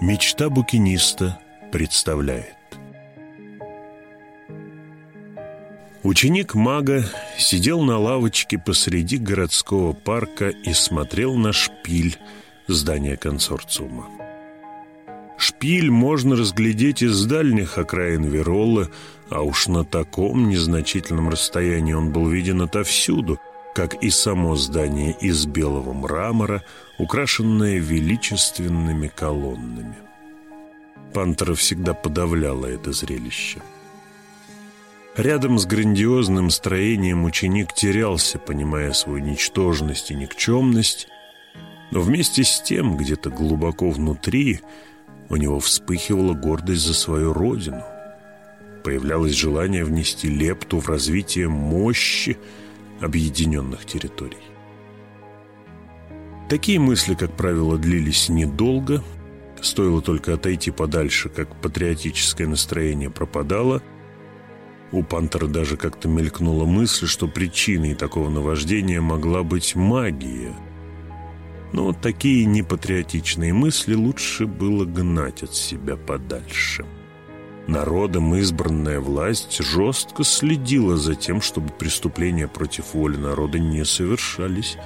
Мечта букиниста представляет Ученик мага сидел на лавочке посреди городского парка и смотрел на шпиль здания консорциума. Шпиль можно разглядеть из дальних окраин Веролы, а уж на таком незначительном расстоянии он был виден отовсюду, как и само здание из белого мрамора, украшенное величественными колоннами. Пантера всегда подавляло это зрелище. Рядом с грандиозным строением ученик терялся, понимая свою ничтожность и никчемность, но вместе с тем, где-то глубоко внутри, у него вспыхивала гордость за свою родину. Появлялось желание внести лепту в развитие мощи объединенных территорий. Такие мысли, как правило, длились недолго. Стоило только отойти подальше, как патриотическое настроение пропадало – у Пантера даже как-то мелькнула мысль, что причиной такого наваждения могла быть магия. Но такие непатриотичные мысли лучше было гнать от себя подальше. Народом избранная власть жестко следила за тем, чтобы преступления против воли народа не совершались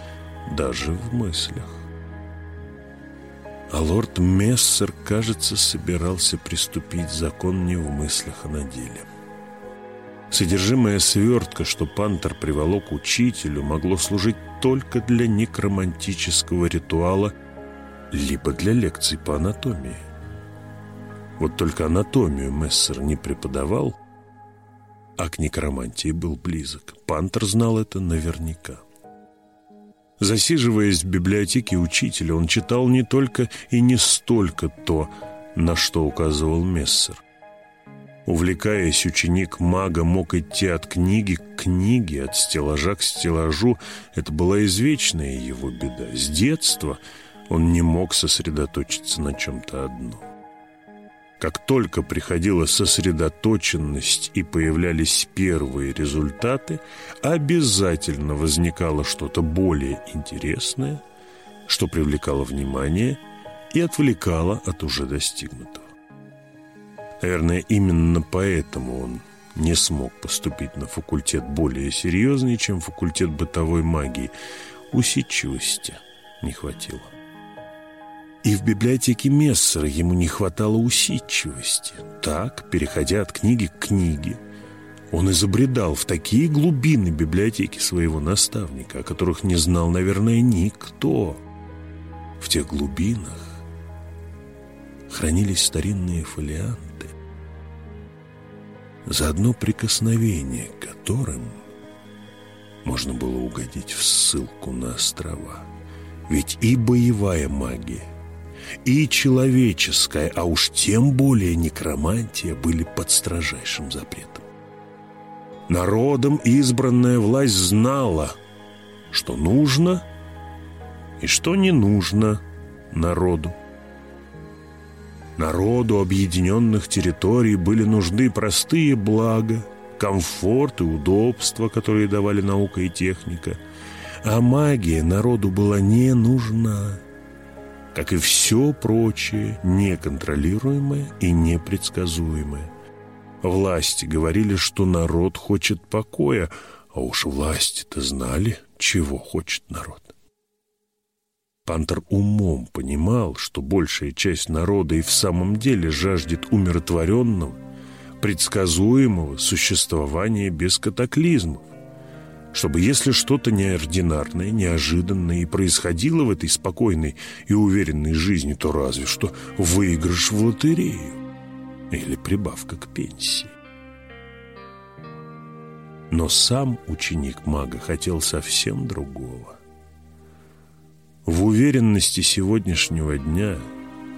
даже в мыслях. А лорд Мессер, кажется, собирался приступить закон не в мыслях, а на деле. Содержимое свертка, что пантер приволок учителю, могло служить только для некромантического ритуала, либо для лекций по анатомии. Вот только анатомию Мессер не преподавал, а к некромантии был близок. Пантер знал это наверняка. Засиживаясь в библиотеке учителя, он читал не только и не столько то, на что указывал Мессер – Увлекаясь, ученик мага мог идти от книги к книге, от стеллажа к стеллажу. Это была извечная его беда. С детства он не мог сосредоточиться на чем-то одном. Как только приходила сосредоточенность и появлялись первые результаты, обязательно возникало что-то более интересное, что привлекало внимание и отвлекало от уже достигнутого. Наверное, именно поэтому он не смог поступить на факультет более серьезный, чем факультет бытовой магии. Усидчивости не хватило. И в библиотеке Мессера ему не хватало усидчивости. Так, переходя от книги к книге, он изобредал в такие глубины библиотеки своего наставника, о которых не знал, наверное, никто. В тех глубинах хранились старинные фолианты, за одно прикосновение которым можно было угодить в ссылку на острова. Ведь и боевая магия, и человеческая, а уж тем более некромантия были под строжайшим запретом. Народом избранная власть знала, что нужно и что не нужно народу. Народу объединенных территорий были нужны простые блага, комфорт и удобства, которые давали наука и техника. А магия народу была не нужна, как и все прочее, неконтролируемое и непредсказуемое. Власти говорили, что народ хочет покоя, а уж власти-то знали, чего хочет народ. Пантер умом понимал, что большая часть народа и в самом деле жаждет умиротворенного, предсказуемого существования без катаклизмов, чтобы если что-то неординарное, неожиданное и происходило в этой спокойной и уверенной жизни, то разве что выигрыш в лотерею или прибавка к пенсии. Но сам ученик мага хотел совсем другого. В уверенности сегодняшнего дня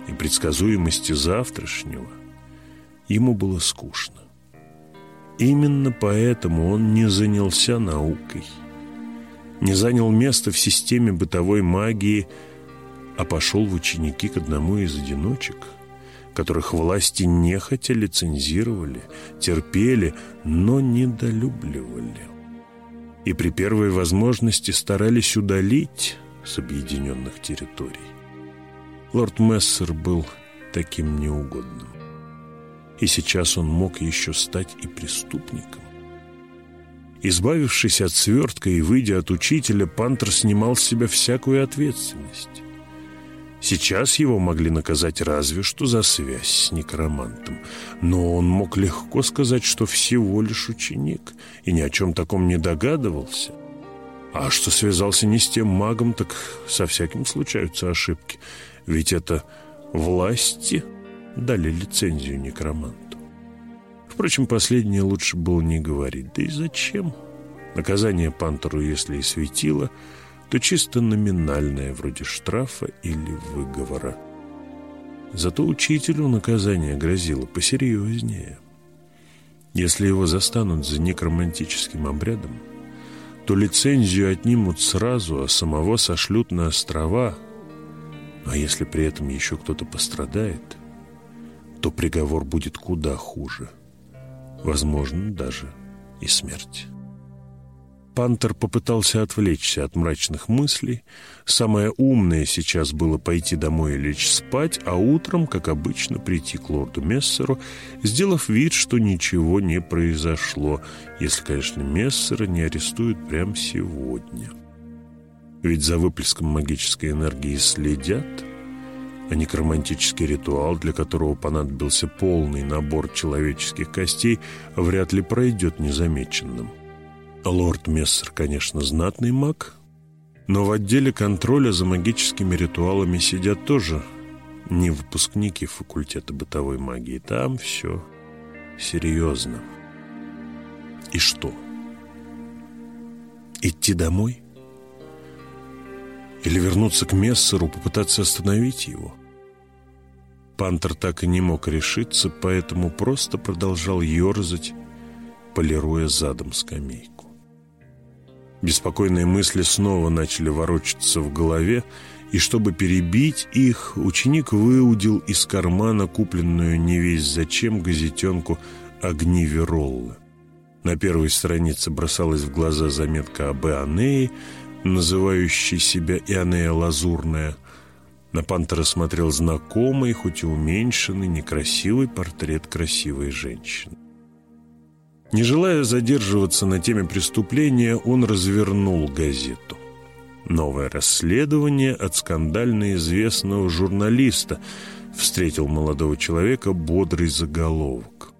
и предсказуемости завтрашнего ему было скучно. Именно поэтому он не занялся наукой, не занял место в системе бытовой магии, а пошел в ученики к одному из одиночек, которых власти нехотя лицензировали, терпели, но недолюбливали. и при первой возможности старались удалить с объединенных территорий. Лорд Мессер был таким неугодным. И сейчас он мог еще стать и преступником. Избавившись от свертка и выйдя от учителя, Пантер снимал с себя всякую ответственность. Сейчас его могли наказать разве что за связь с некромантом. Но он мог легко сказать, что всего лишь ученик, и ни о чем таком не догадывался. А что связался не с тем магом, так со всяким случаются ошибки. Ведь это власти дали лицензию некроманту. Впрочем, последнее лучше было не говорить. Да и зачем? Наказание Пантеру, если и светило – то чисто номинальное, вроде штрафа или выговора. Зато учителю наказание грозило посерьезнее. Если его застанут за некромантическим обрядом, то лицензию отнимут сразу, а самого сошлют на острова. А если при этом еще кто-то пострадает, то приговор будет куда хуже. Возможно, даже и смерть. Пантер попытался отвлечься от мрачных мыслей. Самое умное сейчас было пойти домой и лечь спать, а утром, как обычно, прийти к лорду Мессеру, сделав вид, что ничего не произошло, если, конечно, Мессера не арестуют прямо сегодня. Ведь за выплеском магической энергии следят, а некромантический ритуал, для которого понадобился полный набор человеческих костей, вряд ли пройдет незамеченным. Лорд Мессер, конечно, знатный маг, но в отделе контроля за магическими ритуалами сидят тоже не выпускники факультета бытовой магии. Там все серьезно. И что? Идти домой? Или вернуться к Мессеру, попытаться остановить его? Пантер так и не мог решиться, поэтому просто продолжал ерзать, полируя задом скамейку. Беспокойные мысли снова начали ворочаться в голове, и чтобы перебить их, ученик выудил из кармана купленную не весь зачем газетенку «Огни Вероллы». На первой странице бросалась в глаза заметка об Ионее, называющей себя Ионея Лазурная. На Пантера смотрел знакомый, хоть и уменьшенный, некрасивый портрет красивой женщины. Не желая задерживаться на теме преступления, он развернул газету. Новое расследование от скандально известного журналиста встретил молодого человека бодрый заголовок.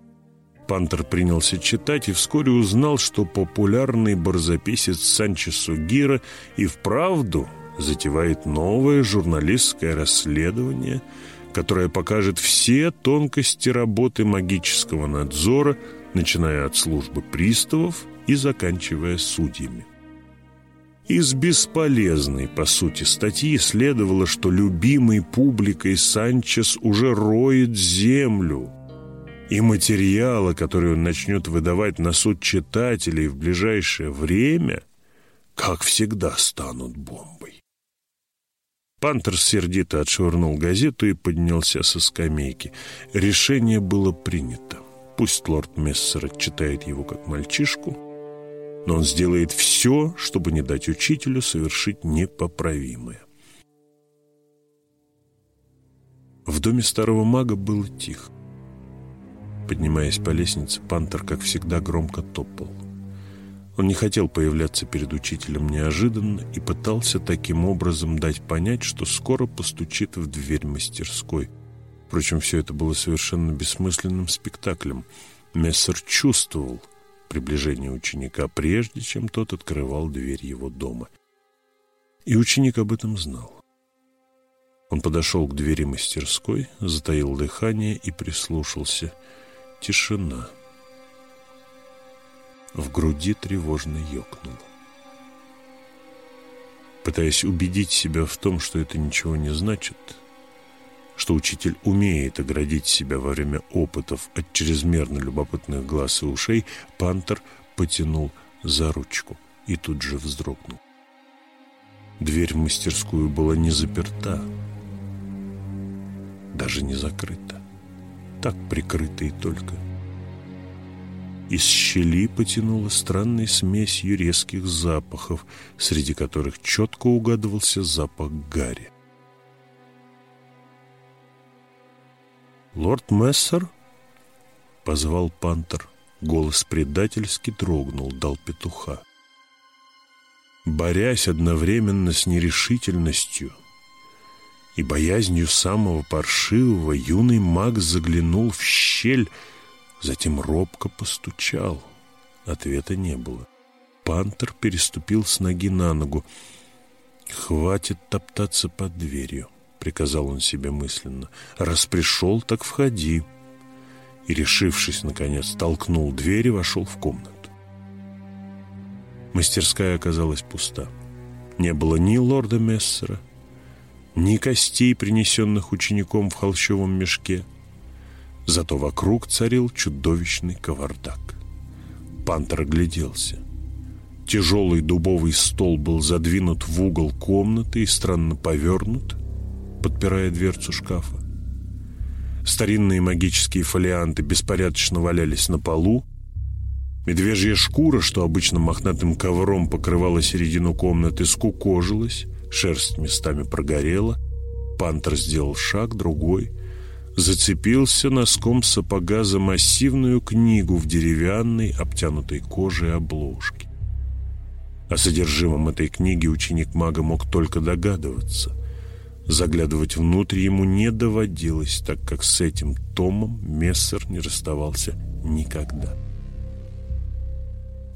Пантер принялся читать и вскоре узнал, что популярный барзаписец Санчесу Гира и вправду затевает новое журналистское расследование, которое покажет все тонкости работы магического надзора – начиная от службы приставов и заканчивая судьями. Из бесполезной, по сути, статьи следовало, что любимый публикой Санчес уже роет землю, и материалы, которые он начнет выдавать на суд читателей в ближайшее время, как всегда, станут бомбой. Пантер сердито отшвырнул газету и поднялся со скамейки. Решение было принято. Пусть лорд Мессер отчитает его как мальчишку, но он сделает все, чтобы не дать учителю совершить непоправимое. В доме старого мага было тихо. Поднимаясь по лестнице, Пантер, как всегда, громко топал. Он не хотел появляться перед учителем неожиданно и пытался таким образом дать понять, что скоро постучит в дверь мастерской – Впрочем, все это было совершенно бессмысленным спектаклем. Мессер чувствовал приближение ученика, прежде чем тот открывал дверь его дома. И ученик об этом знал. Он подошел к двери мастерской, затаил дыхание и прислушался. Тишина. В груди тревожно ёкнуло. Пытаясь убедить себя в том, что это ничего не значит, что учитель умеет оградить себя во время опытов от чрезмерно любопытных глаз и ушей, Пантер потянул за ручку и тут же вздрогнул. Дверь в мастерскую была не заперта, даже не закрыта, так прикрыта и только. Из щели потянула странной смесью резких запахов, среди которых четко угадывался запах гари. «Лорд Мессер?» — позвал пантер. Голос предательски дрогнул, дал петуха. Борясь одновременно с нерешительностью и боязнью самого паршивого, юный маг заглянул в щель, затем робко постучал. Ответа не было. Пантер переступил с ноги на ногу. «Хватит топтаться под дверью», — приказал он себе мысленно. «Раз пришел, так входи». И, решившись, наконец, толкнул дверь и вошел в комнату. Мастерская оказалась пуста. Не было ни лорда Мессера, ни костей, принесенных учеником в холщовом мешке. Зато вокруг царил чудовищный кавардак. Пантер огляделся. Тяжелый дубовый стол был задвинут в угол комнаты и странно повернут, подпирая дверцу шкафа. Старинные магические фолианты беспорядочно валялись на полу. Медвежья шкура, что обычно мохнатым ковром покрывала середину комнаты, скукожилась, шерсть местами прогорела. Пантер сделал шаг, другой. Зацепился носком сапога за массивную книгу в деревянной, обтянутой кожей обложке. О содержимом этой книги ученик мага мог только догадываться. Заглядывать внутрь ему не доводилось, так как с этим томом Мессер не расставался никогда.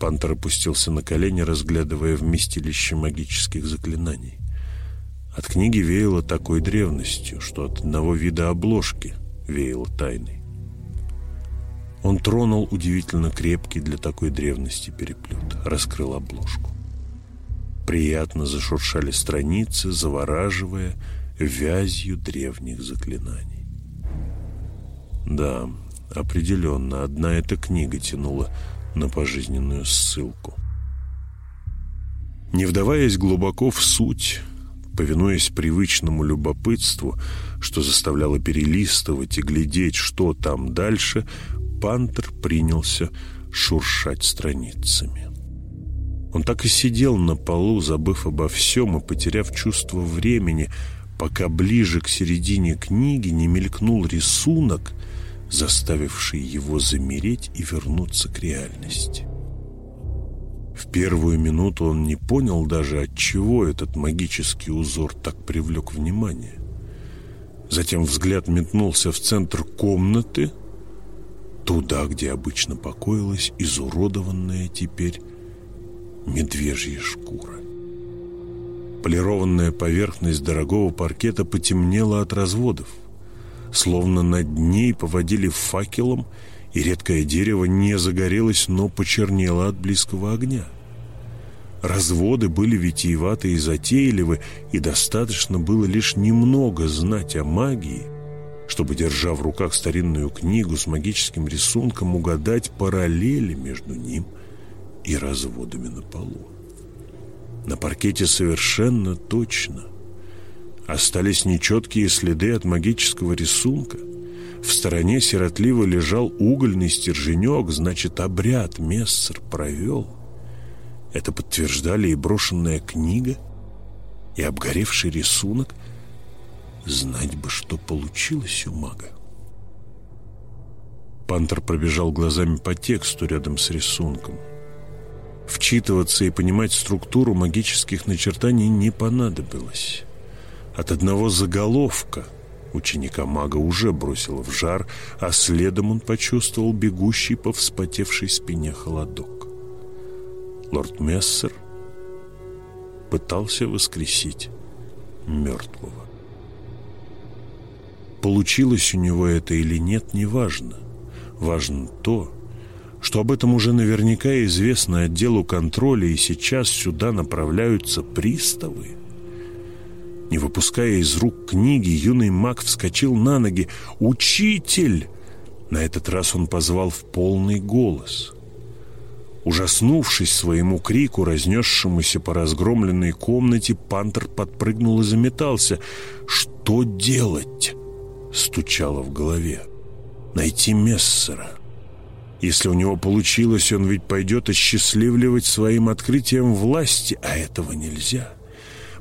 Пантер опустился на колени, разглядывая вместилище магических заклинаний. От книги веяло такой древностью, что от одного вида обложки веяло тайной. Он тронул удивительно крепкий для такой древности переплет, раскрыл обложку. Приятно зашуршали страницы, завораживая вязью древних заклинаний. Да, определенно, одна эта книга тянула на пожизненную ссылку. Не вдаваясь глубоко в суть, повинуясь привычному любопытству, что заставляло перелистывать и глядеть, что там дальше, Пантер принялся шуршать страницами. Он так и сидел на полу, забыв обо всем и потеряв чувство времени, пока ближе к середине книги не мелькнул рисунок, заставивший его замереть и вернуться к реальности. В первую минуту он не понял даже, от чего этот магический узор так привлек внимание. Затем взгляд метнулся в центр комнаты, туда, где обычно покоилась изуродованная теперь медвежья шкура. Полированная поверхность дорогого паркета потемнела от разводов, словно над ней поводили факелом и редкое дерево не загорелось, но почернело от близкого огня. Разводы были витиеваты и затейливы, и достаточно было лишь немного знать о магии, чтобы, держа в руках старинную книгу с магическим рисунком, угадать параллели между ним и разводами на полу. На паркете совершенно точно остались нечеткие следы от магического рисунка, в стороне сиротливо лежал угольный стерженек, значит, обряд Мессер провел. Это подтверждали и брошенная книга, и обгоревший рисунок. Знать бы, что получилось у мага. Пантер пробежал глазами по тексту рядом с рисунком. Вчитываться и понимать структуру магических начертаний не понадобилось. От одного заголовка – Ученика мага уже бросило в жар, а следом он почувствовал бегущий по вспотевшей спине холодок. Лорд Мессер пытался воскресить мертвого. Получилось у него это или нет, неважно. Важно то, что об этом уже наверняка известно отделу контроля, и сейчас сюда направляются приставы. Не выпуская из рук книги, юный маг вскочил на ноги. «Учитель!» На этот раз он позвал в полный голос. Ужаснувшись своему крику, разнесшемуся по разгромленной комнате, пантер подпрыгнул и заметался. «Что делать?» — стучало в голове. «Найти Мессера. Если у него получилось, он ведь пойдет осчастливливать своим открытием власти, а этого нельзя.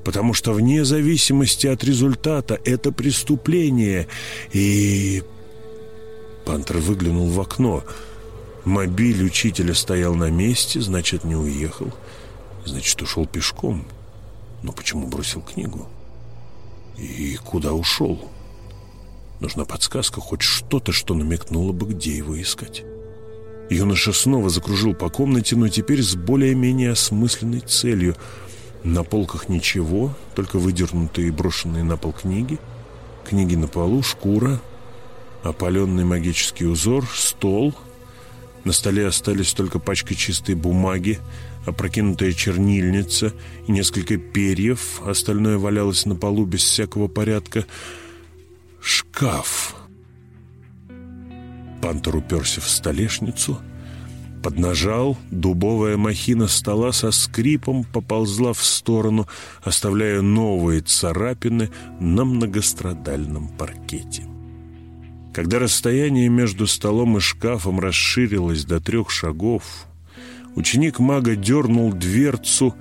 Потому что вне зависимости от результата это преступление. И... Пантер выглянул в окно. Мобиль учителя стоял на месте, значит, не уехал. Значит, ушел пешком. Но почему бросил книгу? И куда ушел? Нужна подсказка, хоть что-то, что намекнуло бы, где его искать. Юноша снова закружил по комнате, но теперь с более-менее осмысленной целью. На полках ничего, только выдернутые и брошенные на пол книги. Книги на полу, шкура, опаленный магический узор, стол. На столе остались только пачка чистой бумаги, опрокинутая чернильница и несколько перьев. Остальное валялось на полу без всякого порядка. Шкаф. Пантер уперся в столешницу, поднажал, дубовая махина стола со скрипом поползла в сторону, оставляя новые царапины на многострадальном паркете. Когда расстояние между столом и шкафом расширилось до трех шагов, ученик мага дернул дверцу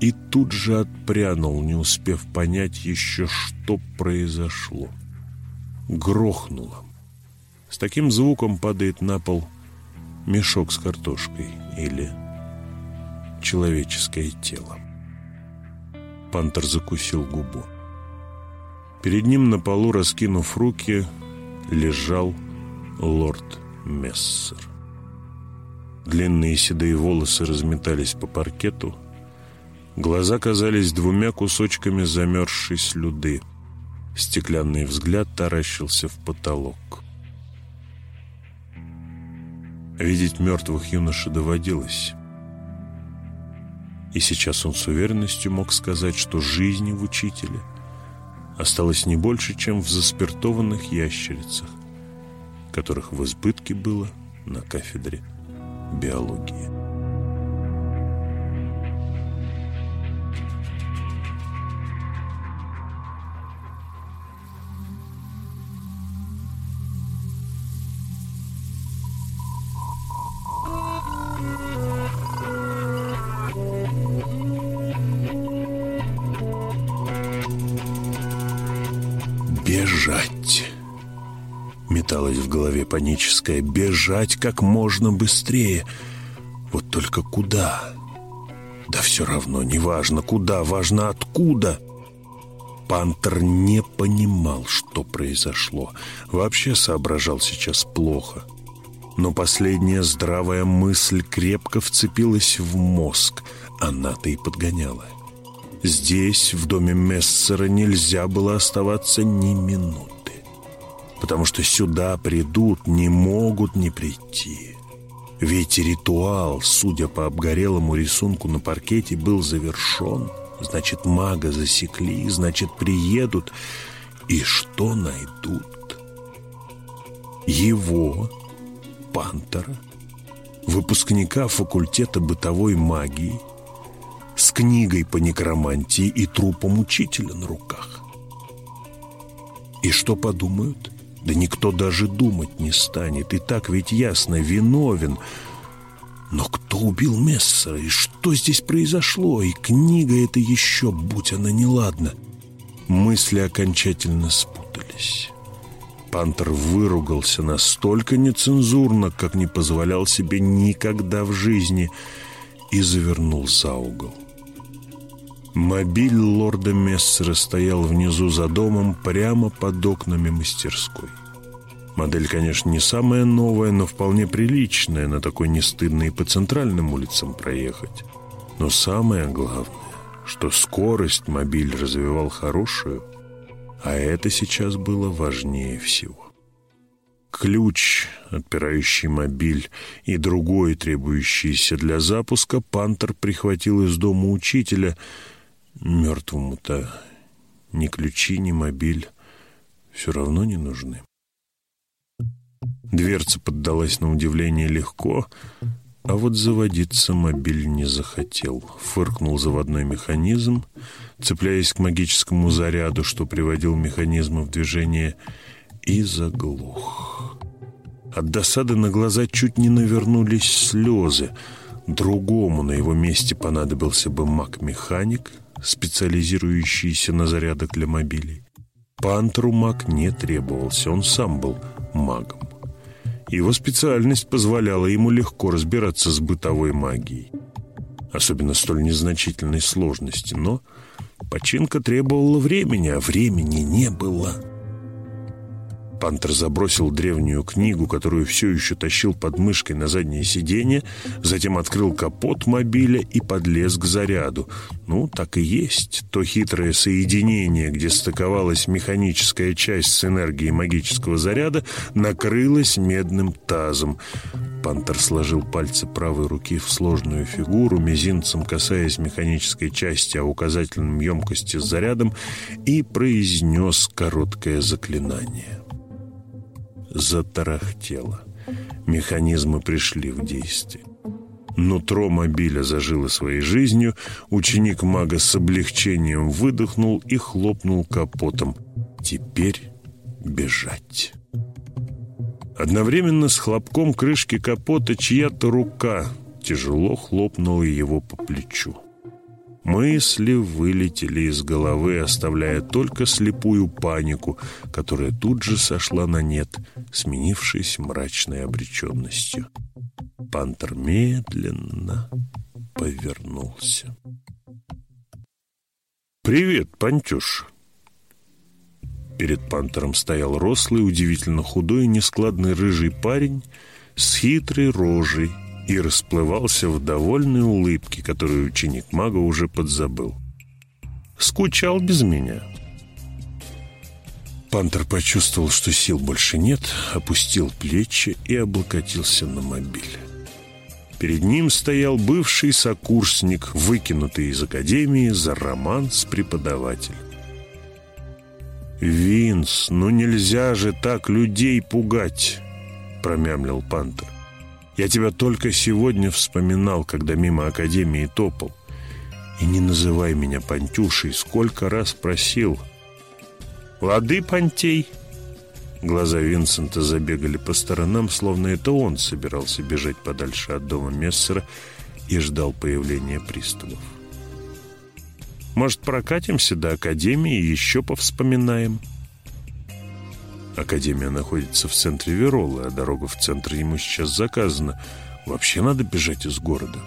и тут же отпрянул, не успев понять еще, что произошло. Грохнуло. С таким звуком падает на пол мешок с картошкой или человеческое тело. Пантер закусил губу. Перед ним на полу, раскинув руки, лежал лорд Мессер. Длинные седые волосы разметались по паркету. Глаза казались двумя кусочками замерзшей слюды. Стеклянный взгляд таращился в потолок. Видеть мертвых юноше доводилось. И сейчас он с уверенностью мог сказать, что жизни в учителе осталось не больше, чем в заспиртованных ящерицах, которых в избытке было на кафедре биологии. Паническая. Бежать как можно быстрее. Вот только куда? Да все равно, неважно куда, важно откуда. Пантер не понимал, что произошло. Вообще соображал сейчас плохо. Но последняя здравая мысль крепко вцепилась в мозг. Она-то и подгоняла. Здесь, в доме Мессера, нельзя было оставаться ни минуты. Потому что сюда придут, не могут не прийти. Ведь ритуал, судя по обгорелому рисунку на паркете, был завершен. Значит, мага засекли, значит, приедут. И что найдут? Его, Пантера, выпускника факультета бытовой магии, с книгой по некромантии и трупом учителя на руках. И что подумают? Да никто даже думать не станет. И так ведь ясно, виновен. Но кто убил Мессера? И что здесь произошло? И книга эта еще, будь она неладна. Мысли окончательно спутались. Пантер выругался настолько нецензурно, как не позволял себе никогда в жизни, и завернул за угол. Мобиль лорда Мессера стоял внизу за домом, прямо под окнами мастерской. Модель, конечно, не самая новая, но вполне приличная, на такой не стыдно и по центральным улицам проехать. Но самое главное, что скорость мобиль развивал хорошую, а это сейчас было важнее всего. Ключ, отпирающий мобиль, и другой, требующийся для запуска, Пантер прихватил из дома учителя – Мертвому-то ни ключи, ни мобиль все равно не нужны. Дверца поддалась на удивление легко, а вот заводиться мобиль не захотел. Фыркнул заводной механизм, цепляясь к магическому заряду, что приводил механизм в движение, и заглух. От досады на глаза чуть не навернулись слезы. Другому на его месте понадобился бы маг-механик, специализирующийся на зарядах для мобилей. Пантеру маг не требовался, он сам был магом. Его специальность позволяла ему легко разбираться с бытовой магией, особенно столь незначительной сложности, но починка требовала времени, а времени не было. Пантер забросил древнюю книгу, которую все еще тащил под мышкой на заднее сиденье, затем открыл капот мобиля и подлез к заряду. Ну, так и есть. То хитрое соединение, где стыковалась механическая часть с энергией магического заряда, накрылось медным тазом. Пантер сложил пальцы правой руки в сложную фигуру, мизинцем касаясь механической части, а указательным емкости с зарядом, и произнес короткое заклинание затарахтело. Механизмы пришли в действие. Нутро мобиля зажило своей жизнью, ученик мага с облегчением выдохнул и хлопнул капотом. Теперь бежать. Одновременно с хлопком крышки капота чья-то рука тяжело хлопнула его по плечу. Мысли вылетели из головы, оставляя только слепую панику, которая тут же сошла на нет, сменившись мрачной обреченностью. Пантер медленно повернулся. «Привет, Пантюш!» Перед пантером стоял рослый, удивительно худой нескладный рыжий парень с хитрой рожей и расплывался в довольной улыбке, которую ученик мага уже подзабыл. «Скучал без меня». Пантер почувствовал, что сил больше нет, опустил плечи и облокотился на мобиль. Перед ним стоял бывший сокурсник, выкинутый из академии за роман с преподавателем. «Винс, ну нельзя же так людей пугать!» — промямлил Пантер. Я тебя только сегодня вспоминал, когда мимо Академии топал. И не называй меня Пантюшей, сколько раз просил. Лады, Пантей!» Глаза Винсента забегали по сторонам, словно это он собирался бежать подальше от дома Мессера и ждал появления приставов. «Может, прокатимся до Академии и еще повспоминаем?» Академия находится в центре Веролы, а дорога в центр ему сейчас заказана. Вообще надо бежать из города.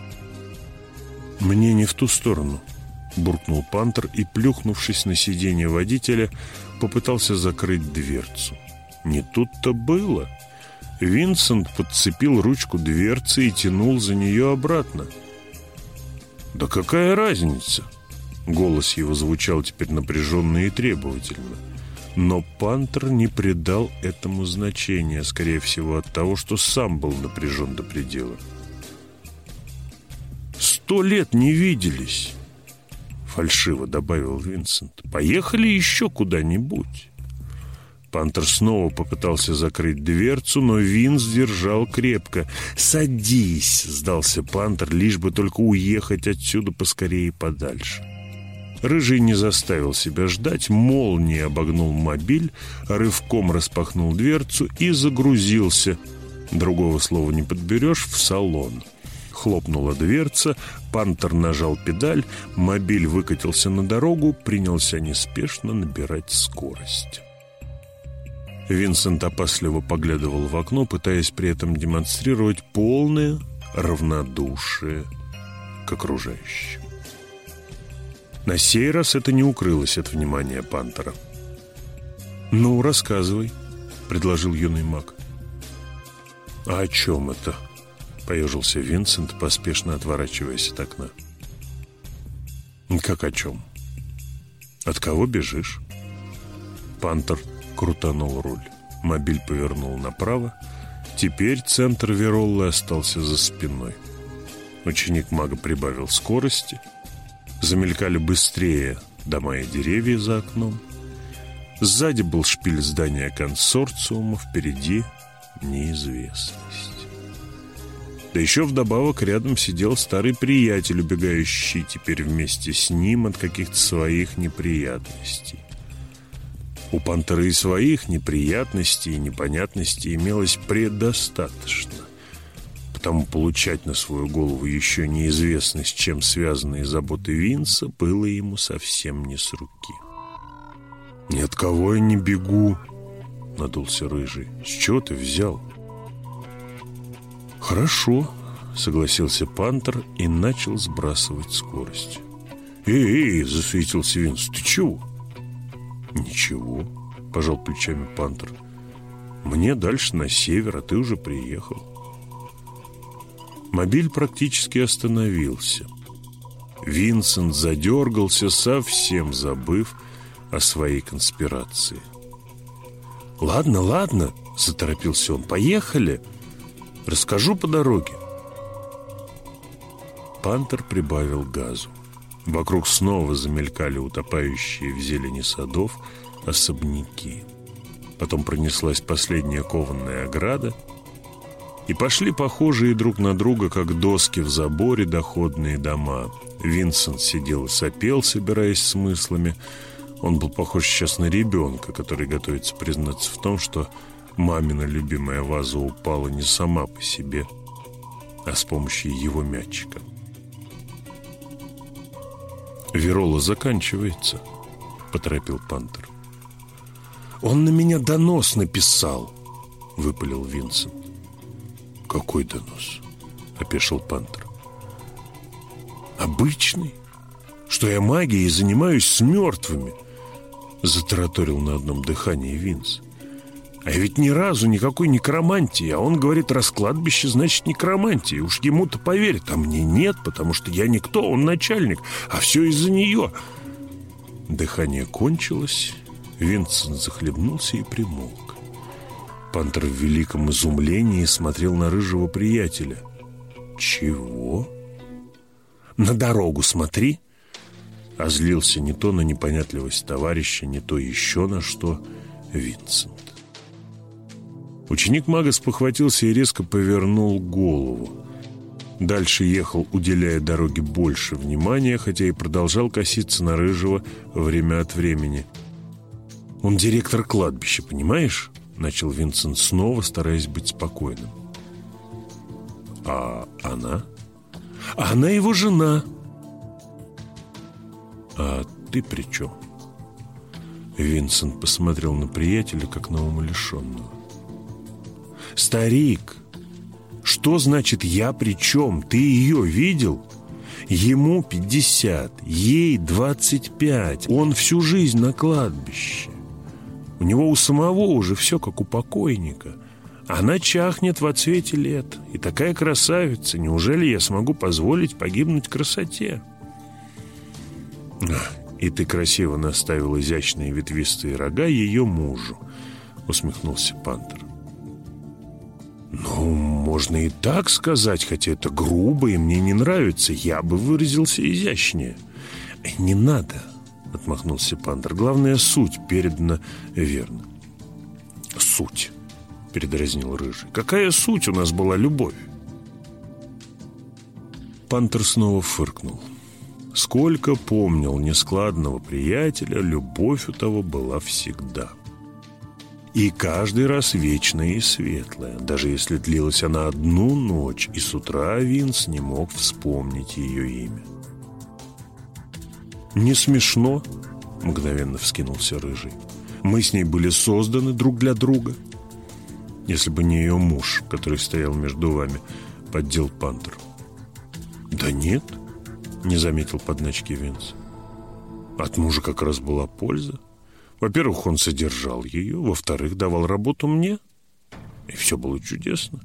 Мне не в ту сторону, буркнул Пантер и, плюхнувшись на сиденье водителя, попытался закрыть дверцу. Не тут-то было. Винсент подцепил ручку дверцы и тянул за нее обратно. «Да какая разница?» Голос его звучал теперь напряженно и требовательно. Но Пантер не придал этому значения, скорее всего, от того, что сам был напряжен до предела. «Сто лет не виделись!» Фальшиво добавил Винсент. «Поехали еще куда-нибудь!» Пантер снова попытался закрыть дверцу, но Винс держал крепко. «Садись!» — сдался Пантер, лишь бы только уехать отсюда поскорее подальше. Рыжий не заставил себя ждать, молнией обогнул мобиль, рывком распахнул дверцу и загрузился. Другого слова не подберешь, в салон. Хлопнула дверца, пантер нажал педаль, мобиль выкатился на дорогу, принялся неспешно набирать скорость. Винсент опасливо поглядывал в окно, пытаясь при этом демонстрировать полное равнодушие к окружающим. На сей раз это не укрылось от внимания Пантера. «Ну, рассказывай», — предложил юный маг. «А о чем это?» — поежился Винсент, поспешно отворачиваясь от окна. «Как о чем? От кого бежишь?» Пантер крутанул руль. Мобиль повернул направо. Теперь центр Вероллы остался за спиной. Ученик мага прибавил скорости — Замелькали быстрее дома и деревья за окном. Сзади был шпиль здания консорциума, впереди неизвестность. Да еще вдобавок рядом сидел старый приятель, убегающий теперь вместе с ним от каких-то своих неприятностей. У пантеры своих неприятностей и непонятностей имелось предостаточно. Потому получать на свою голову еще неизвестно с чем связанные заботы Винса было ему совсем не с руки. «Ни от кого я не бегу», — надулся Рыжий. «С чего ты взял?» «Хорошо», — согласился Пантер и начал сбрасывать скорость. «Эй, эй!» — засветился Винс. «Ты чего?» «Ничего», — пожал плечами Пантер. «Мне дальше на север, а ты уже приехал». Мобиль практически остановился. Винсент задергался, совсем забыв о своей конспирации. «Ладно, ладно», — заторопился он, — «поехали. Расскажу по дороге». Пантер прибавил газу. Вокруг снова замелькали утопающие в зелени садов особняки. Потом пронеслась последняя кованная ограда, и пошли похожие друг на друга, как доски в заборе, доходные дома. Винсент сидел и сопел, собираясь с мыслями. Он был похож сейчас на ребенка, который готовится признаться в том, что мамина любимая ваза упала не сама по себе, а с помощью его мячика. «Верола заканчивается», — поторопил Пантер. «Он на меня донос написал», — выпалил Винсент. «Какой донос?» — опешил Пантер. «Обычный, что я магией занимаюсь с мертвыми», — затараторил на одном дыхании Винс. А ведь ни разу никакой некромантии, а он говорит, раз кладбище, значит некромантия. Уж ему-то поверит, а мне нет, потому что я никто, он начальник, а все из-за нее. Дыхание кончилось, Винсент захлебнулся и примолк. Пантер в великом изумлении смотрел на рыжего приятеля. «Чего?» «На дорогу смотри!» Озлился не то на непонятливость товарища, не то еще на что Винсент. Ученик мага спохватился и резко повернул голову. Дальше ехал, уделяя дороге больше внимания, хотя и продолжал коситься на Рыжего время от времени. «Он директор кладбища, понимаешь?» — начал Винсент снова, стараясь быть спокойным. «А она?» «А она его жена!» «А ты при чем?» Винсент посмотрел на приятеля, как на умалишенного. «Старик, что значит «я при чем»? Ты ее видел?» Ему 50, ей 25. Он всю жизнь на кладбище. У него у самого уже все как у покойника. Она чахнет в цвете лет. И такая красавица. Неужели я смогу позволить погибнуть красоте? И ты красиво наставил изящные ветвистые рога ее мужу, усмехнулся Пантер. «Ну, можно и так сказать, хотя это грубо и мне не нравится. Я бы выразился изящнее». «Не надо», — отмахнулся Пандер. «Главное, суть передана верно». «Суть», — передразнил Рыжий. «Какая суть у нас была любовь?» Пантер снова фыркнул. Сколько помнил нескладного приятеля, любовь у того была всегда. И каждый раз вечная и светлая, даже если длилась она одну ночь, и с утра Винс не мог вспомнить ее имя. «Не смешно?» — мгновенно вскинулся Рыжий. «Мы с ней были созданы друг для друга. Если бы не ее муж, который стоял между вами, поддел Пантер». «Да нет», — не заметил подначки Винс. «От мужа как раз была польза». Во-первых, он содержал ее, во-вторых, давал работу мне. И все было чудесно.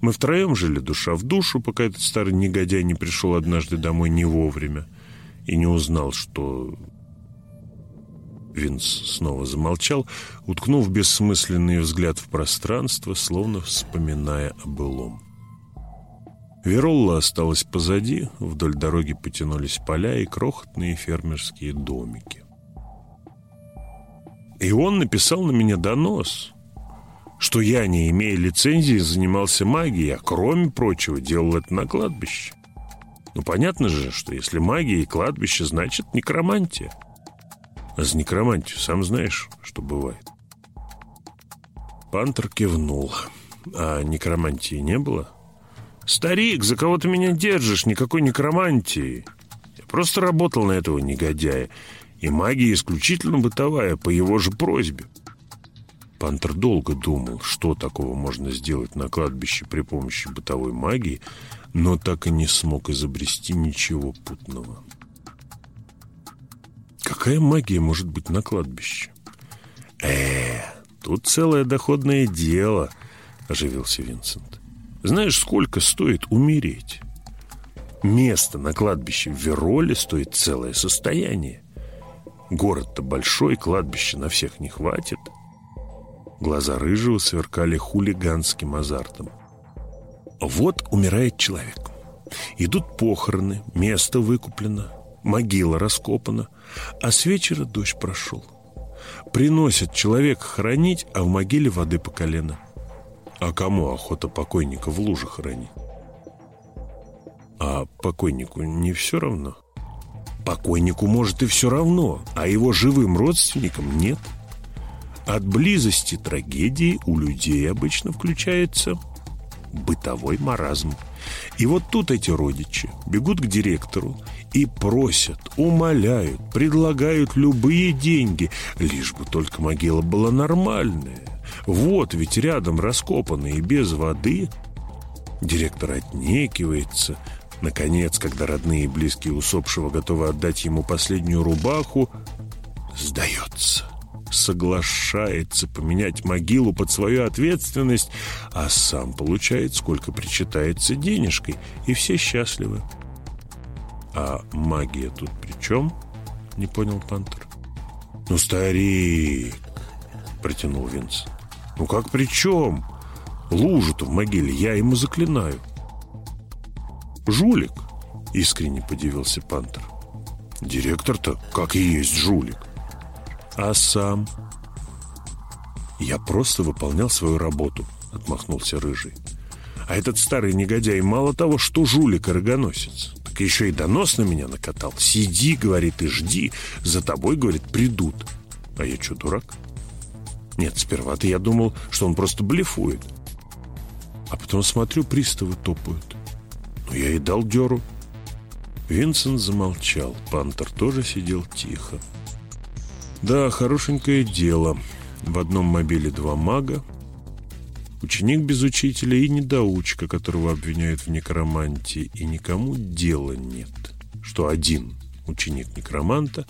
Мы втроем жили душа в душу, пока этот старый негодяй не пришел однажды домой не вовремя и не узнал, что... Винс снова замолчал, уткнув бессмысленный взгляд в пространство, словно вспоминая о былом. Веролла осталась позади, вдоль дороги потянулись поля и крохотные фермерские домики. И он написал на меня донос, что я, не имея лицензии, занимался магией, а кроме прочего делал это на кладбище. Ну, понятно же, что если магия и кладбище, значит некромантия. А с некромантию сам знаешь, что бывает. Пантер кивнул. А некромантии не было? «Старик, за кого ты меня держишь? Никакой некромантии!» Я просто работал на этого негодяя. И магия исключительно бытовая, по его же просьбе. Пантер долго думал, что такого можно сделать на кладбище при помощи бытовой магии, но так и не смог изобрести ничего путного. Какая магия может быть на кладбище? э тут целое доходное дело, оживился Винсент. Знаешь, сколько стоит умереть? Место на кладбище в Вероле стоит целое состояние. Город-то большой, кладбище на всех не хватит. Глаза рыжего сверкали хулиганским азартом. Вот умирает человек. Идут похороны, место выкуплено, могила раскопана, а с вечера дождь прошел. Приносят человека хоронить, а в могиле воды по колено. А кому охота покойника в луже хоронить? А покойнику не все равно? Покойнику, может, и все равно, а его живым родственникам нет. От близости трагедии у людей обычно включается бытовой маразм. И вот тут эти родичи бегут к директору и просят, умоляют, предлагают любые деньги, лишь бы только могила была нормальная. Вот ведь рядом раскопанная и без воды. Директор отнекивается. Наконец, когда родные и близкие усопшего готовы отдать ему последнюю рубаху, сдается соглашается поменять могилу под свою ответственность, а сам получает, сколько причитается денежкой, и все счастливы. А магия тут при чем? Не понял Пантер. Ну, старик, протянул Винс. Ну, как при чем? Лужу-то в могиле я ему заклинаю. Жулик, искренне подивился Пантер. Директор-то как и есть жулик. А сам? Я просто выполнял свою работу, отмахнулся Рыжий. А этот старый негодяй мало того, что жулик и рогоносец, так еще и донос на меня накатал. Сиди, говорит, и жди, за тобой, говорит, придут. А я что, дурак? Нет, сперва-то я думал, что он просто блефует. А потом смотрю, приставы топают. Ну, я и дал деру. Винсент замолчал. Пантер тоже сидел тихо. Да, хорошенькое дело. В одном мобиле два мага, ученик без учителя и недоучка, которого обвиняют в некромантии, и никому дела нет, что один ученик некроманта,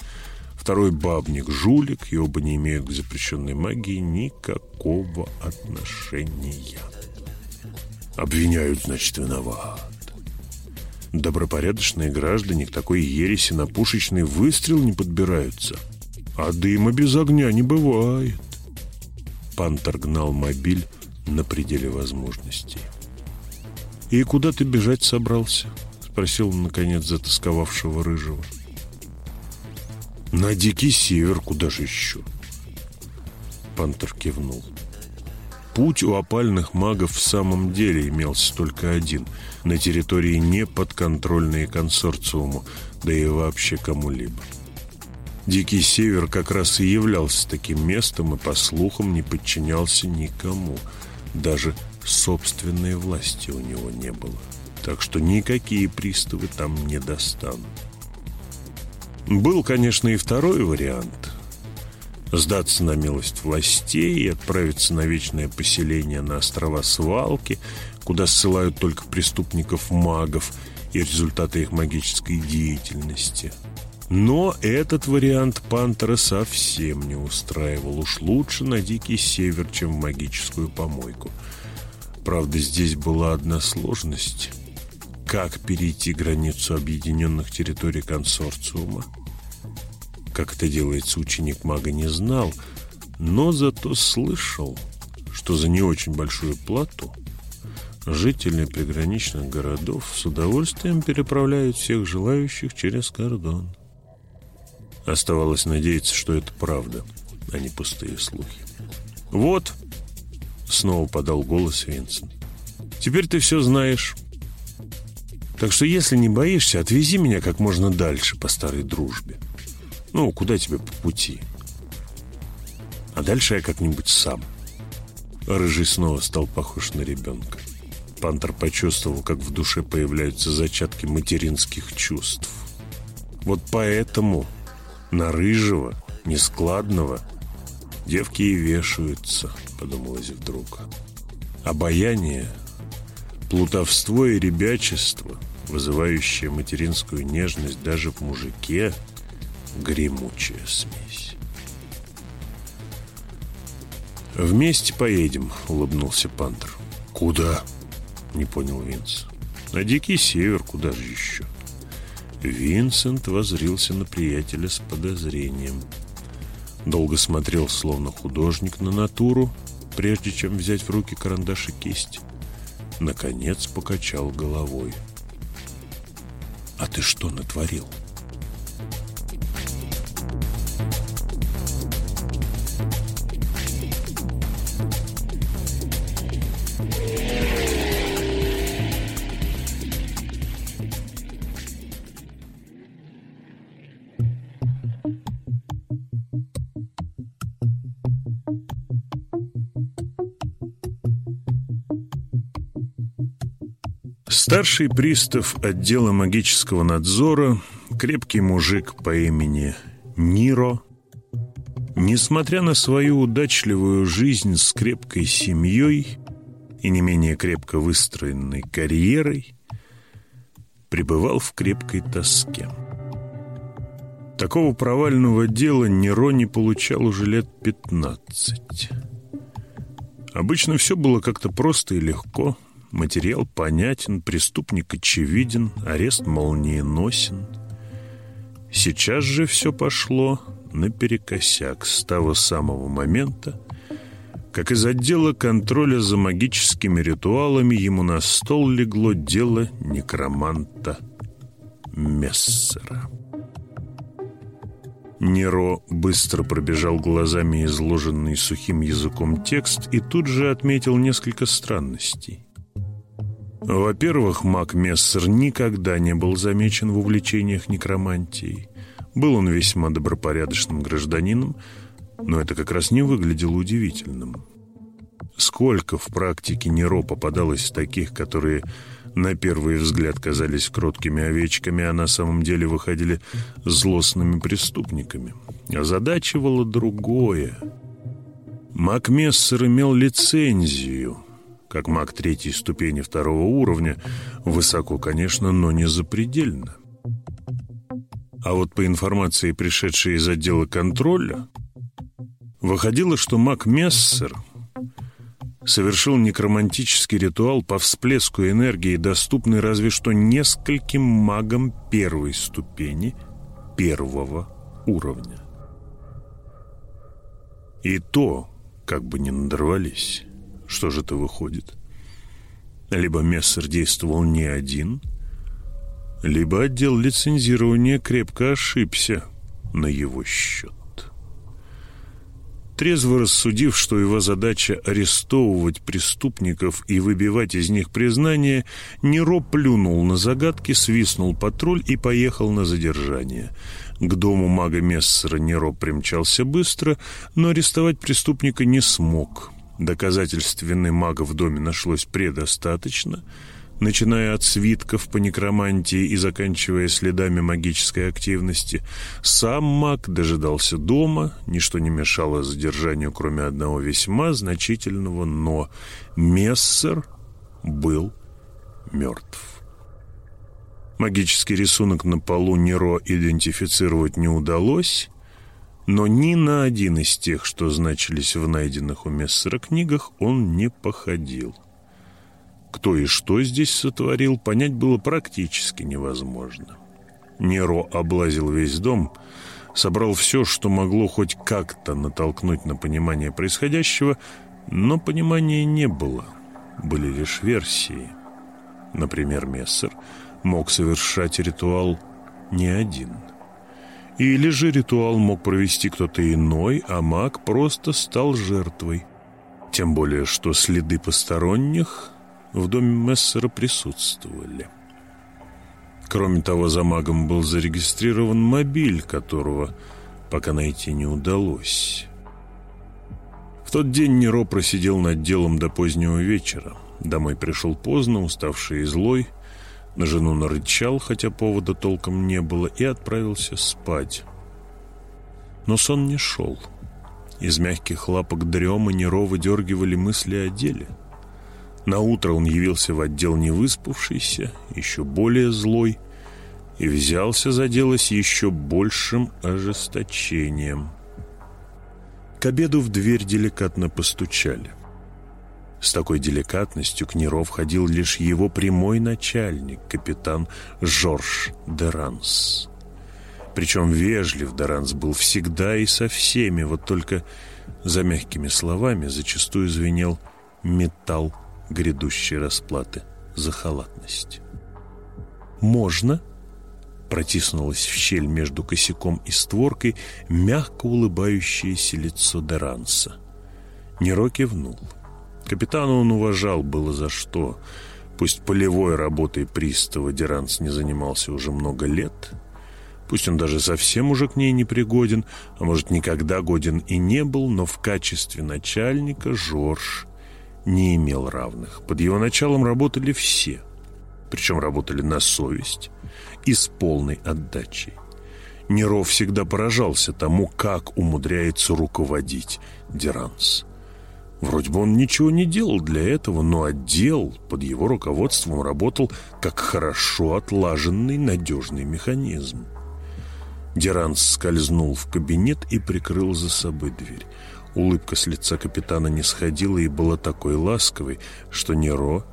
второй бабник-жулик, и оба не имеют к запрещенной магии никакого отношения. Обвиняют, значит, виноват. Добропорядочные граждане к такой ереси на пушечный выстрел не подбираются – а дыма без огня не бывает. Пантер гнал мобиль на пределе возможностей. «И куда ты бежать собрался?» — спросил он, наконец, затасковавшего рыжего. «На дикий север, куда же еще?» Пантер кивнул. Путь у опальных магов в самом деле имелся только один — на территории не подконтрольной консорциуму, да и вообще кому-либо. Дикий Север как раз и являлся таким местом и, по слухам, не подчинялся никому. Даже собственной власти у него не было. Так что никакие приставы там не достанут. Был, конечно, и второй вариант. Сдаться на милость властей и отправиться на вечное поселение на острова Свалки, куда ссылают только преступников-магов и результаты их магической деятельности – но этот вариант Пантера совсем не устраивал. Уж лучше на Дикий Север, чем в магическую помойку. Правда, здесь была одна сложность. Как перейти границу объединенных территорий консорциума? Как это делается, ученик мага не знал, но зато слышал, что за не очень большую плату жители приграничных городов с удовольствием переправляют всех желающих через кордон. Оставалось надеяться, что это правда, а не пустые слухи. «Вот!» — снова подал голос Винсент. «Теперь ты все знаешь. Так что, если не боишься, отвези меня как можно дальше по старой дружбе. Ну, куда тебе по пути? А дальше я как-нибудь сам. Рыжий снова стал похож на ребенка. Пантер почувствовал, как в душе появляются зачатки материнских чувств. Вот поэтому на рыжего, нескладного, девки и вешаются, подумалось вдруг. Обаяние, плутовство и ребячество, вызывающее материнскую нежность даже в мужике – гремучая смесь. «Вместе поедем», — улыбнулся Пантер. «Куда?» — не понял Винс. «На Дикий Север, куда же еще?» Винсент возрился на приятеля с подозрением. Долго смотрел, словно художник, на натуру, прежде чем взять в руки карандаш и кисть. Наконец покачал головой. «А ты что натворил?» Старший пристав отдела магического надзора, крепкий мужик по имени Ниро, несмотря на свою удачливую жизнь с крепкой семьей и не менее крепко выстроенной карьерой, пребывал в крепкой тоске. Такого провального дела Неро не получал уже лет пятнадцать. Обычно все было как-то просто и легко – Материал понятен, преступник очевиден, арест молниеносен. Сейчас же все пошло наперекосяк с того самого момента, как из отдела контроля за магическими ритуалами ему на стол легло дело некроманта Мессера. Неро быстро пробежал глазами изложенный сухим языком текст и тут же отметил несколько странностей. Во-первых, маг Мессер никогда не был замечен в увлечениях некромантией. Был он весьма добропорядочным гражданином, но это как раз не выглядело удивительным. Сколько в практике Неро попадалось таких, которые на первый взгляд казались кроткими овечками, а на самом деле выходили злостными преступниками. Озадачивало другое. Мак Мессер имел лицензию — как маг третьей ступени второго уровня, высоко, конечно, но не запредельно. А вот по информации, пришедшей из отдела контроля, выходило, что маг Мессер совершил некромантический ритуал по всплеску энергии, доступный разве что нескольким магам первой ступени первого уровня. И то, как бы не надорвались. Что же это выходит? Либо Мессер действовал не один, либо отдел лицензирования крепко ошибся на его счет. Трезво рассудив, что его задача арестовывать преступников и выбивать из них признание, Неро плюнул на загадки, свистнул патруль и поехал на задержание. К дому мага Мессера Неро примчался быстро, но арестовать преступника не смог. Доказательств вины мага в доме нашлось предостаточно, начиная от свитков по некромантии и заканчивая следами магической активности. Сам маг дожидался дома, ничто не мешало задержанию, кроме одного весьма значительного «но». Мессер был мертв. Магический рисунок на полу Неро идентифицировать не удалось, но ни на один из тех, что значились в найденных у Мессера книгах, он не походил. Кто и что здесь сотворил, понять было практически невозможно. Неро облазил весь дом, собрал все, что могло хоть как-то натолкнуть на понимание происходящего, но понимания не было, были лишь версии. Например, Мессер мог совершать ритуал не один – или же ритуал мог провести кто-то иной, а маг просто стал жертвой. Тем более, что следы посторонних в доме Мессера присутствовали. Кроме того, за магом был зарегистрирован мобиль, которого пока найти не удалось. В тот день Неро просидел над делом до позднего вечера. Домой пришел поздно, уставший и злой. На жену нарычал, хотя повода толком не было, и отправился спать. Но сон не шел. Из мягких лапок дрема Неро выдергивали мысли о деле. На утро он явился в отдел невыспавшийся, еще более злой, и взялся за дело с еще большим ожесточением. К обеду в дверь деликатно постучали. С такой деликатностью к Неро входил лишь его прямой начальник, капитан Жорж Деранс. Причем вежлив Деранс был всегда и со всеми, вот только за мягкими словами зачастую звенел металл грядущей расплаты за халатность. «Можно?» Протиснулось в щель между косяком и створкой мягко улыбающееся лицо Деранса. Неро кивнул. Капитана он уважал, было за что. Пусть полевой работой пристава Деранс не занимался уже много лет, пусть он даже совсем уже к ней не пригоден, а может никогда годен и не был, но в качестве начальника Жорж не имел равных. Под его началом работали все, причем работали на совесть и с полной отдачей. Неро всегда поражался тому, как умудряется руководить Деранс. Вроде бы он ничего не делал для этого, но отдел под его руководством работал как хорошо отлаженный надежный механизм. Деранс скользнул в кабинет и прикрыл за собой дверь. Улыбка с лица капитана не сходила и была такой ласковой, что Неро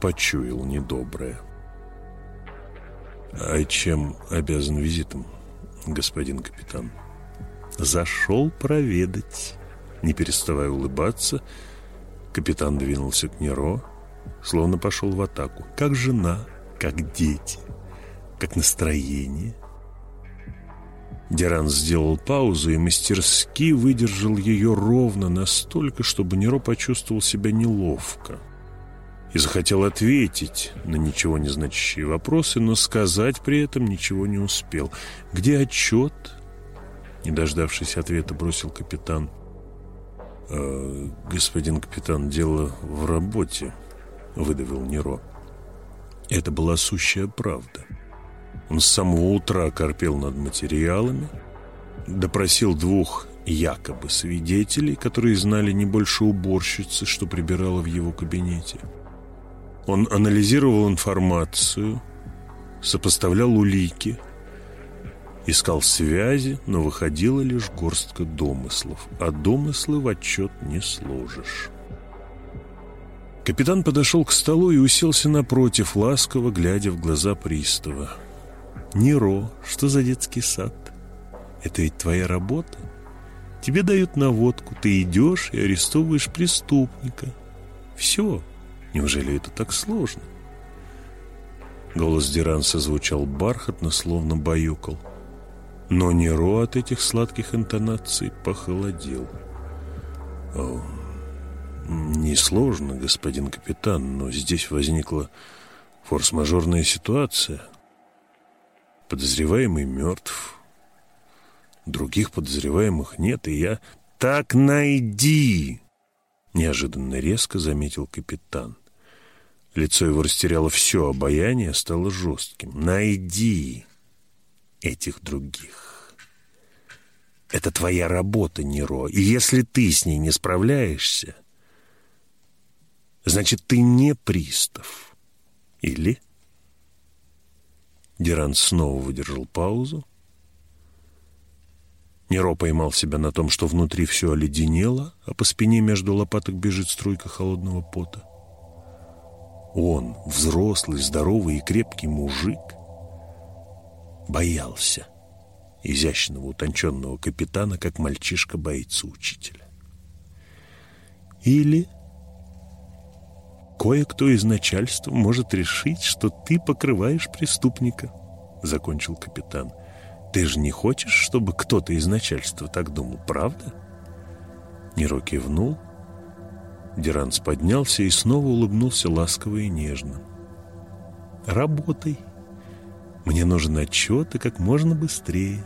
почуял недоброе. «А чем обязан визитом, господин капитан?» «Зашел проведать». Не переставая улыбаться, капитан двинулся к Неро, словно пошел в атаку. «Как жена, как дети, как настроение». Деран сделал паузу и мастерски выдержал ее ровно настолько, чтобы Неро почувствовал себя неловко и захотел ответить на ничего не значащие вопросы, но сказать при этом ничего не успел. «Где отчет?» Не дождавшись ответа, бросил капитан. «Э, «Господин капитан, дело в работе», — выдавил Неро. Это была сущая правда. Он с самого утра корпел над материалами, допросил двух якобы свидетелей, которые знали не больше уборщицы, что прибирала в его кабинете. Он анализировал информацию, сопоставлял улики, искал связи, но выходила лишь горстка домыслов, а домыслы в отчет не сложишь. Капитан подошел к столу и уселся напротив, ласково глядя в глаза пристава. «Неро, что за детский сад? Это ведь твоя работа? Тебе дают наводку, ты идешь и арестовываешь преступника. Все, Неужели это так сложно? Голос Диранса звучал бархатно, словно баюкал. Но Неро от этих сладких интонаций похолодел. «Несложно, господин капитан, но здесь возникла форс-мажорная ситуация. Подозреваемый мертв, других подозреваемых нет, и я...» «Так найди!» — неожиданно резко заметил капитан. Лицо его растеряло все обаяние, стало жестким. «Найди этих других. Это твоя работа, Неро, и если ты с ней не справляешься, значит, ты не пристав. Или...» Диран снова выдержал паузу. Неро поймал себя на том, что внутри все оледенело, а по спине между лопаток бежит струйка холодного пота. Он, взрослый, здоровый и крепкий мужик, боялся изящного утонченного капитана, как мальчишка боится учителя. Или кое-кто из начальства может решить, что ты покрываешь преступника, закончил капитан. Ты же не хочешь, чтобы кто-то из начальства так думал, правда? Неро кивнул, Деранс поднялся и снова улыбнулся ласково и нежно. «Работай. Мне нужен отчет и как можно быстрее».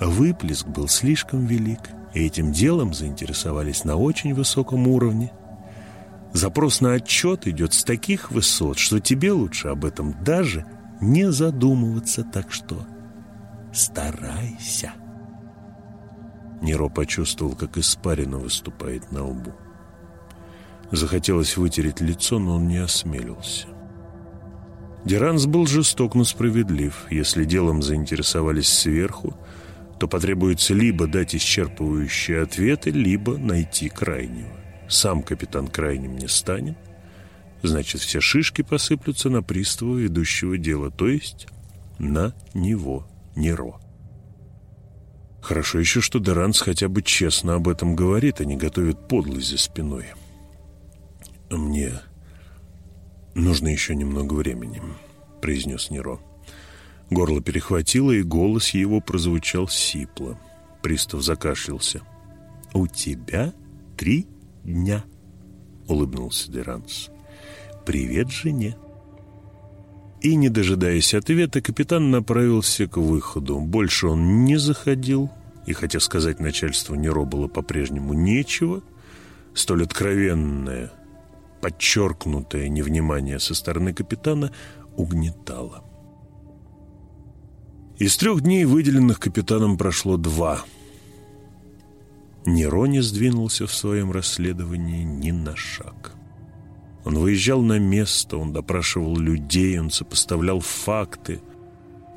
выплеск был слишком велик, и этим делом заинтересовались на очень высоком уровне. Запрос на отчет идет с таких высот, что тебе лучше об этом даже не задумываться, так что старайся. Неро почувствовал, как испарина выступает на лбу. Захотелось вытереть лицо, но он не осмелился. Деранс был жесток, но справедлив. Если делом заинтересовались сверху, то потребуется либо дать исчерпывающие ответы, либо найти крайнего. Сам капитан крайним не станет, значит, все шишки посыплются на пристава ведущего дела, то есть на него, Неро. Хорошо еще, что Деранс хотя бы честно об этом говорит, а не готовит подлость за спиной. Мне нужно еще немного времени, произнес Неро. Горло перехватило, и голос его прозвучал сипло. Пристав закашлялся. «У тебя три дня», — улыбнулся Деранс. «Привет жене». И, не дожидаясь ответа, капитан направился к выходу. Больше он не заходил, и хотя сказать начальству Неро было по-прежнему нечего, столь откровенное, подчеркнутое невнимание со стороны капитана угнетало. Из трех дней, выделенных капитаном, прошло два. Неро не сдвинулся в своем расследовании ни на шаг. Он выезжал на место, он допрашивал людей, он сопоставлял факты.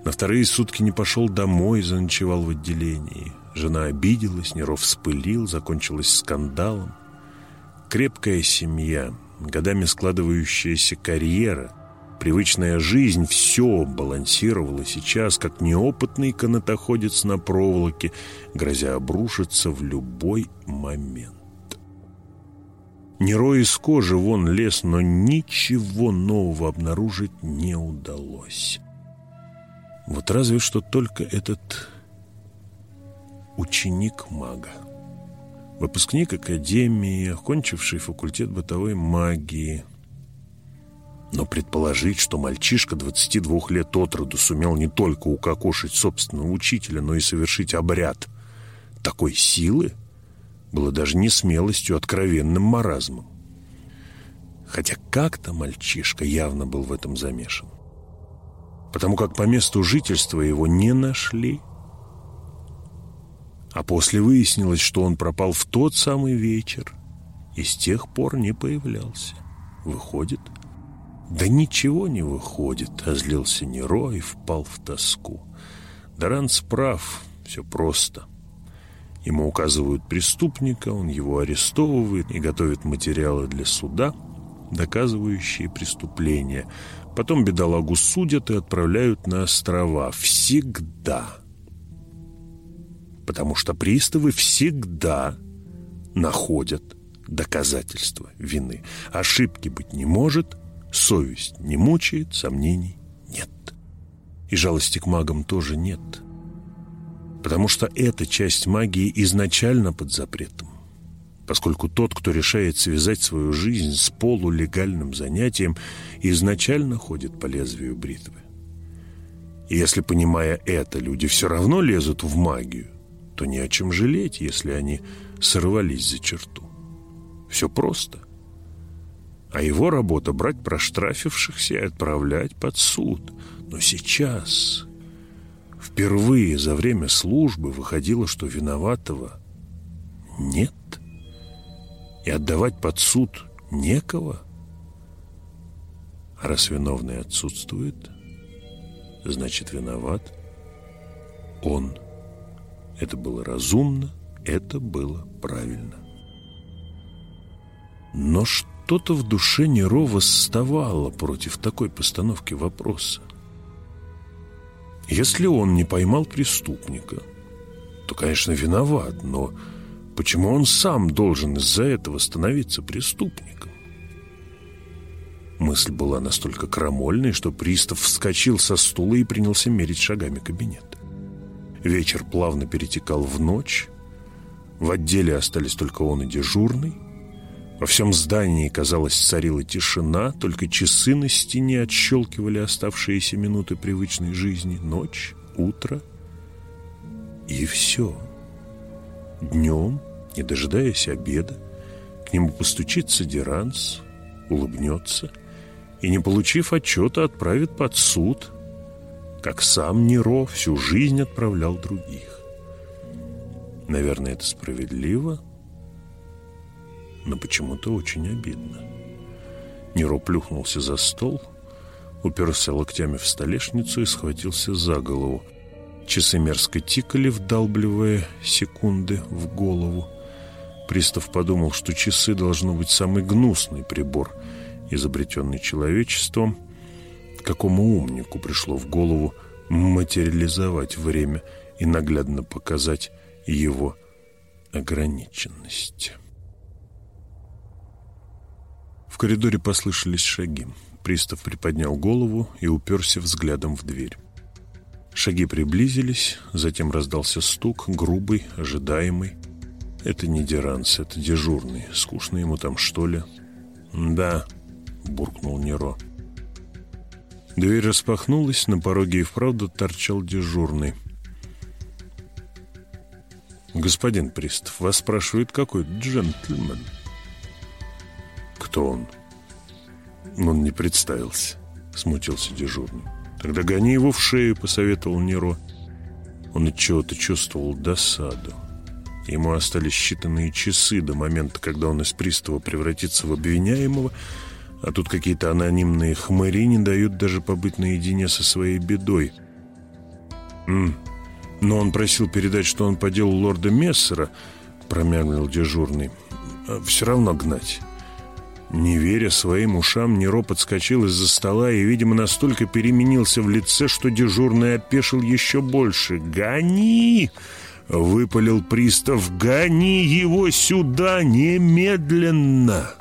На вторые сутки не пошел домой, заночевал в отделении. Жена обиделась, Неров вспылил, закончилась скандалом. Крепкая семья, годами складывающаяся карьера, привычная жизнь — все балансировало сейчас, как неопытный канатоходец на проволоке, грозя обрушиться в любой момент. Неро из кожи вон лез, но ничего нового обнаружить не удалось. Вот разве что только этот ученик мага. Выпускник академии, окончивший факультет бытовой магии. Но предположить, что мальчишка 22 лет от роду сумел не только укокошить собственного учителя, но и совершить обряд такой силы, было даже не смелостью, а откровенным маразмом. Хотя как-то мальчишка явно был в этом замешан. Потому как по месту жительства его не нашли. А после выяснилось, что он пропал в тот самый вечер и с тех пор не появлялся. Выходит? Да ничего не выходит, озлился Неро и впал в тоску. Даранс прав, все просто. Ему указывают преступника, он его арестовывает и готовит материалы для суда, доказывающие преступление. Потом бедолагу судят и отправляют на острова. Всегда. Потому что приставы всегда находят доказательства вины. Ошибки быть не может, совесть не мучает, сомнений нет. И жалости к магам тоже нет потому что эта часть магии изначально под запретом. Поскольку тот, кто решает связать свою жизнь с полулегальным занятием, изначально ходит по лезвию бритвы. И если, понимая это, люди все равно лезут в магию, то не о чем жалеть, если они сорвались за черту. Все просто. А его работа — брать проштрафившихся и отправлять под суд. Но сейчас Впервые за время службы выходило, что виноватого нет. И отдавать под суд некого. А раз виновный отсутствует, значит виноват он. Это было разумно, это было правильно. Но что-то в душе Неро восставало против такой постановки вопроса. Если он не поймал преступника, то, конечно, виноват, но почему он сам должен из-за этого становиться преступником? Мысль была настолько крамольной, что пристав вскочил со стула и принялся мерить шагами кабинет. Вечер плавно перетекал в ночь. В отделе остались только он и дежурный. Во всем здании, казалось, царила тишина, только часы на стене отщелкивали оставшиеся минуты привычной жизни. Ночь, утро И все. Днем, не дожидаясь обеда, к нему постучится Деранс, улыбнется и, не получив отчета, отправит под суд, как сам Неро всю жизнь отправлял других. Наверное, это справедливо, но почему-то очень обидно. Неро плюхнулся за стол, уперся локтями в столешницу и схватился за голову. Часы мерзко тикали, вдалбливая секунды в голову. Пристав подумал, что часы должно быть самый гнусный прибор, изобретенный человечеством. Какому умнику пришло в голову материализовать время и наглядно показать его ограниченность? В коридоре послышались шаги. Пристав приподнял голову и уперся взглядом в дверь. Шаги приблизились, затем раздался стук, грубый, ожидаемый. Это не Деранс, это дежурный. Скучно ему там, что ли? «Да», — буркнул Неро. Дверь распахнулась, на пороге и вправду торчал дежурный. «Господин Пристав, вас спрашивает какой джентльмен?» «Кто он?» «Он не представился», — смутился дежурный. «Тогда гони его в шею», — посоветовал Неро. Он от чего-то чувствовал досаду. Ему остались считанные часы до момента, когда он из пристава превратится в обвиняемого, а тут какие-то анонимные хмыри не дают даже побыть наедине со своей бедой. «М но он просил передать, что он по делу лорда Мессера», — промямлил дежурный. «А «Все равно гнать». Не веря своим ушам, Неро подскочил из-за стола и, видимо, настолько переменился в лице, что дежурный опешил еще больше. «Гони!» — выпалил пристав. «Гони его сюда немедленно!»